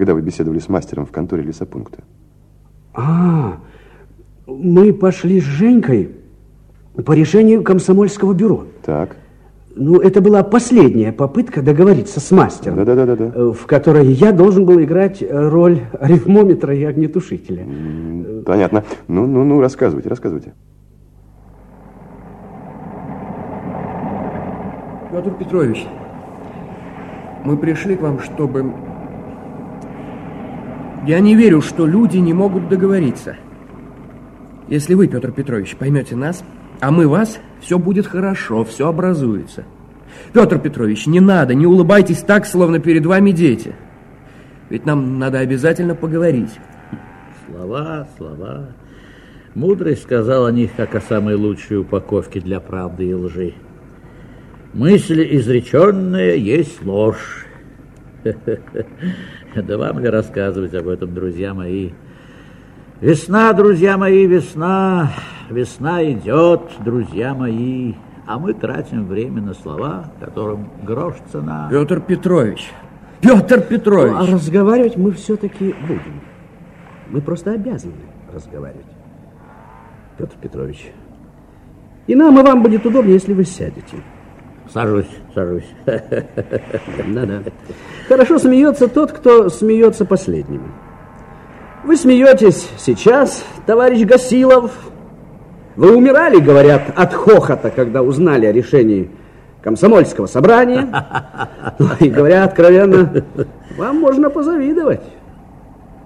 когда вы беседовали с мастером в конторе лесопункта. А, мы пошли с Женькой по решению комсомольского бюро. Так. Ну, это была последняя попытка договориться с мастером. Да-да-да. да. Э, в которой я должен был играть роль арифмометра и огнетушителя. Понятно. Ну-ну-ну, рассказывайте, рассказывайте. Петр Петрович, мы пришли к вам, чтобы... Я не верю, что люди не могут договориться. Если вы, Петр Петрович, поймете нас, а мы вас, все будет хорошо, все образуется. Петр Петрович, не надо, не улыбайтесь так, словно перед вами дети. Ведь нам надо обязательно поговорить. Слова, слова. Мудрость сказал о них, как о самой лучшей упаковке для правды и лжи. Мысль изреченная есть ложь. Да вам ли рассказывать об этом, друзья мои? Весна, друзья мои, весна, весна идет, друзья мои, а мы тратим время на слова, которым грош цена. Петр Петрович, Петр Петрович! Ну, а разговаривать мы все-таки будем. Мы просто обязаны разговаривать. Петр Петрович. И нам, и вам будет удобнее, если вы сядете. Сажусь, сажусь. Да-да. Хорошо смеется тот, кто смеется последним. Вы смеетесь сейчас, товарищ Гасилов. Вы умирали, говорят, от хохота, когда узнали о решении комсомольского собрания. Ну, и говоря откровенно, вам можно позавидовать.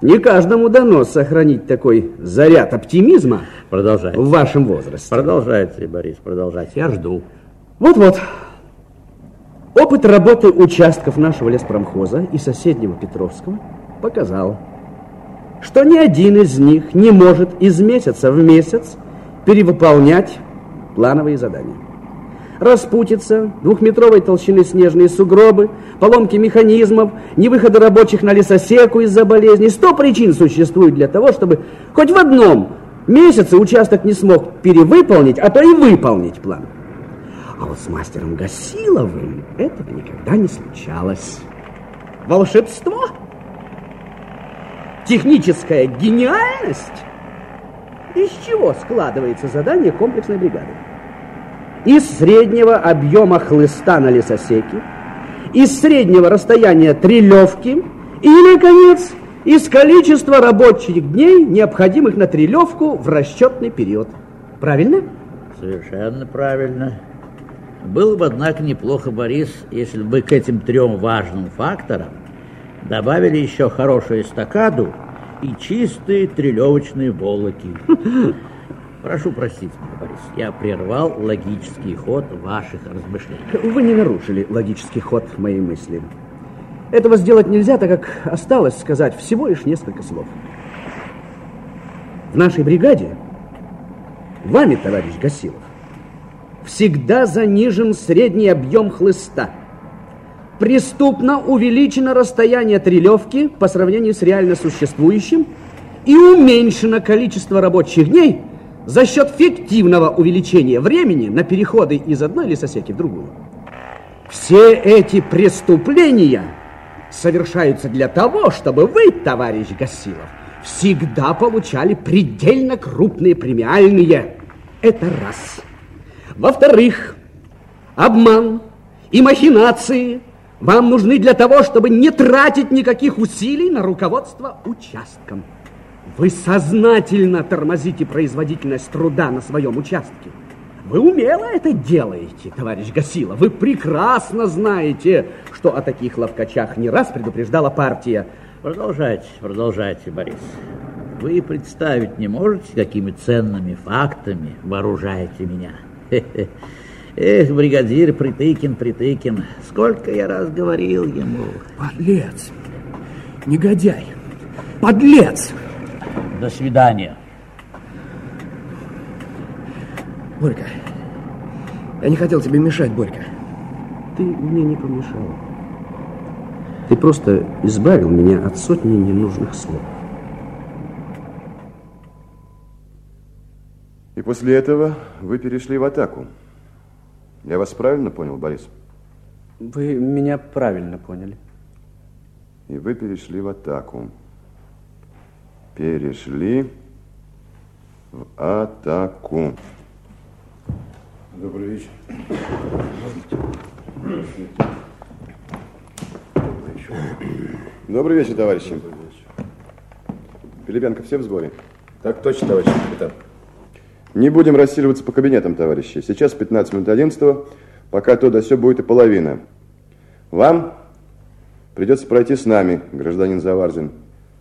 Не каждому дано сохранить такой заряд оптимизма Продолжайте. в вашем возрасте. Продолжайте, Борис, продолжайте. Я жду. Вот-вот. Опыт работы участков нашего леспромхоза и соседнего Петровского показал, что ни один из них не может из месяца в месяц перевыполнять плановые задания. Распутица, двухметровой толщины снежные сугробы, поломки механизмов, невыходы рабочих на лесосеку из-за болезней. Сто причин существует для того, чтобы хоть в одном месяце участок не смог перевыполнить, а то и выполнить план. А с мастером Гасиловым этого никогда не случалось. Волшебство? Техническая гениальность? Из чего складывается задание комплексной бригады? Из среднего объема хлыста на лесосеке, из среднего расстояния трелевки и, наконец, из количества рабочих дней, необходимых на трелевку в расчетный период. Правильно? Совершенно правильно. Было бы, однако, неплохо, Борис, если бы к этим трем важным факторам добавили еще хорошую эстакаду и чистые трелевочные волоки. Прошу простить меня, Борис, я прервал логический ход ваших размышлений. Вы не нарушили логический ход моей мысли. Этого сделать нельзя, так как осталось сказать всего лишь несколько слов. В нашей бригаде вами, товарищ Гасилов, всегда занижен средний объем хлыста. Преступно увеличено расстояние трелевки по сравнению с реально существующим и уменьшено количество рабочих дней за счет фиктивного увеличения времени на переходы из одной лесосеки в другую. Все эти преступления совершаются для того, чтобы вы, товарищ Гасилов, всегда получали предельно крупные премиальные. Это раз. Во-вторых, обман и махинации вам нужны для того, чтобы не тратить никаких усилий на руководство участком. Вы сознательно тормозите производительность труда на своем участке. Вы умело это делаете, товарищ Гасила. Вы прекрасно знаете, что о таких ловкачах не раз предупреждала партия. Продолжайте, продолжайте, Борис. Вы представить не можете, какими ценными фактами вооружаете меня. Эх, бригадир Притыкин, Притыкин, сколько я раз говорил ему. Подлец, негодяй, подлец. До свидания. Борька, я не хотел тебе мешать, Борька. Ты мне не помешал. Ты просто избавил меня от сотни ненужных слов. И после этого вы перешли в атаку. Я вас правильно понял, Борис? Вы меня правильно поняли. И вы перешли в атаку. Перешли в атаку. Добрый вечер. Добрый вечер, товарищи. Пилипенко, все в сборе? Так точно, товарищ капитан. Не будем рассиливаться по кабинетам, товарищи. Сейчас 15 минут 11 пока то да все будет и половина. Вам придется пройти с нами, гражданин Заварзин.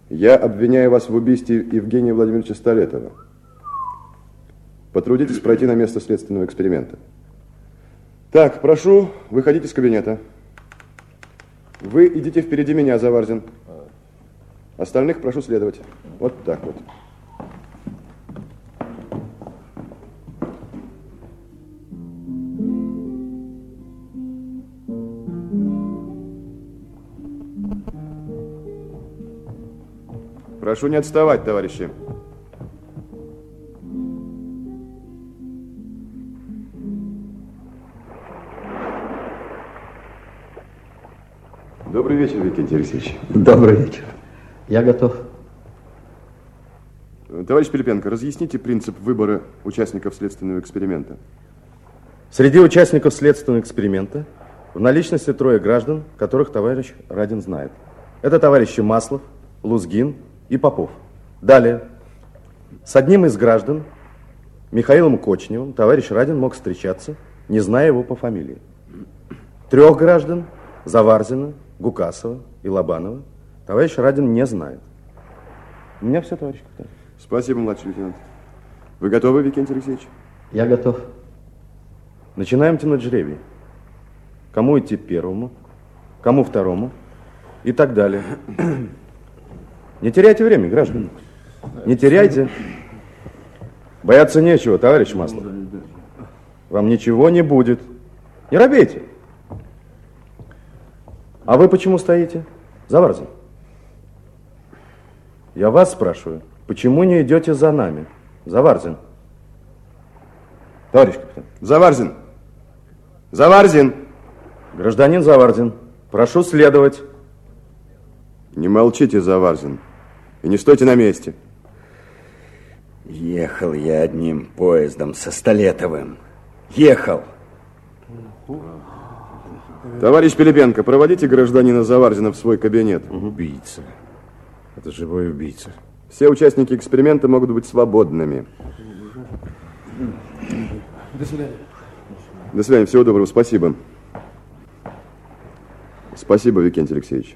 Я обвиняю вас в убийстве Евгения Владимировича Столетова. Потрудитесь пройти на место следственного эксперимента. Так, прошу, выходите из кабинета. Вы идите впереди меня, Заварзин. Остальных прошу следовать. Вот так вот. Прошу не отставать, товарищи. Добрый вечер, Викентий Алексеевич. Добрый вечер. Я готов. Товарищ Пилипенко, разъясните принцип выбора участников следственного эксперимента. Среди участников следственного эксперимента в наличности трое граждан, которых товарищ Радин знает. Это товарищи Маслов, Лузгин и Попов. Далее. С одним из граждан, Михаилом Кочневым, товарищ Радин мог встречаться, не зная его по фамилии. Трех граждан, Заварзина, Гукасова и Лобанова, товарищ Радин не знает. У меня все, товарищ капитан. Спасибо, младший лейтенант. Вы готовы, Викентий Алексеевич? Я готов. Начинаем тянуть жребий. Кому идти первому, кому второму и так далее. Не теряйте время, граждане. Не теряйте. Бояться нечего, товарищ Маслов. Вам ничего не будет. Не робейте. А вы почему стоите? Заварзин. Я вас спрашиваю, почему не идете за нами? Заварзин. Товарищ капитан. Заварзин! Заварзин! Гражданин Заварзин, прошу следовать. Не молчите, Заварзин. И не стойте на месте. Ехал я одним поездом со Столетовым. Ехал. Товарищ Пилипенко, проводите гражданина Заварзина в свой кабинет. Убийца. Это живой убийца. Все участники эксперимента могут быть свободными. До свидания. До свидания, всего доброго, спасибо. Спасибо, Викентий Алексеевич.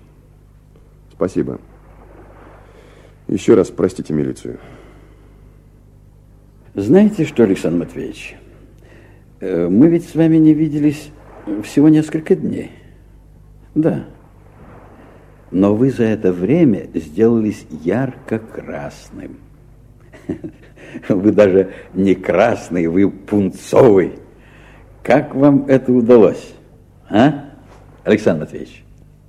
Спасибо. Еще раз простите милицию. Знаете что, Александр Матвеевич, э, мы ведь с вами не виделись всего несколько дней. Да. Но вы за это время сделались ярко-красным. Вы даже не красный, вы пунцовый. Как вам это удалось, а, Александр Матвеевич?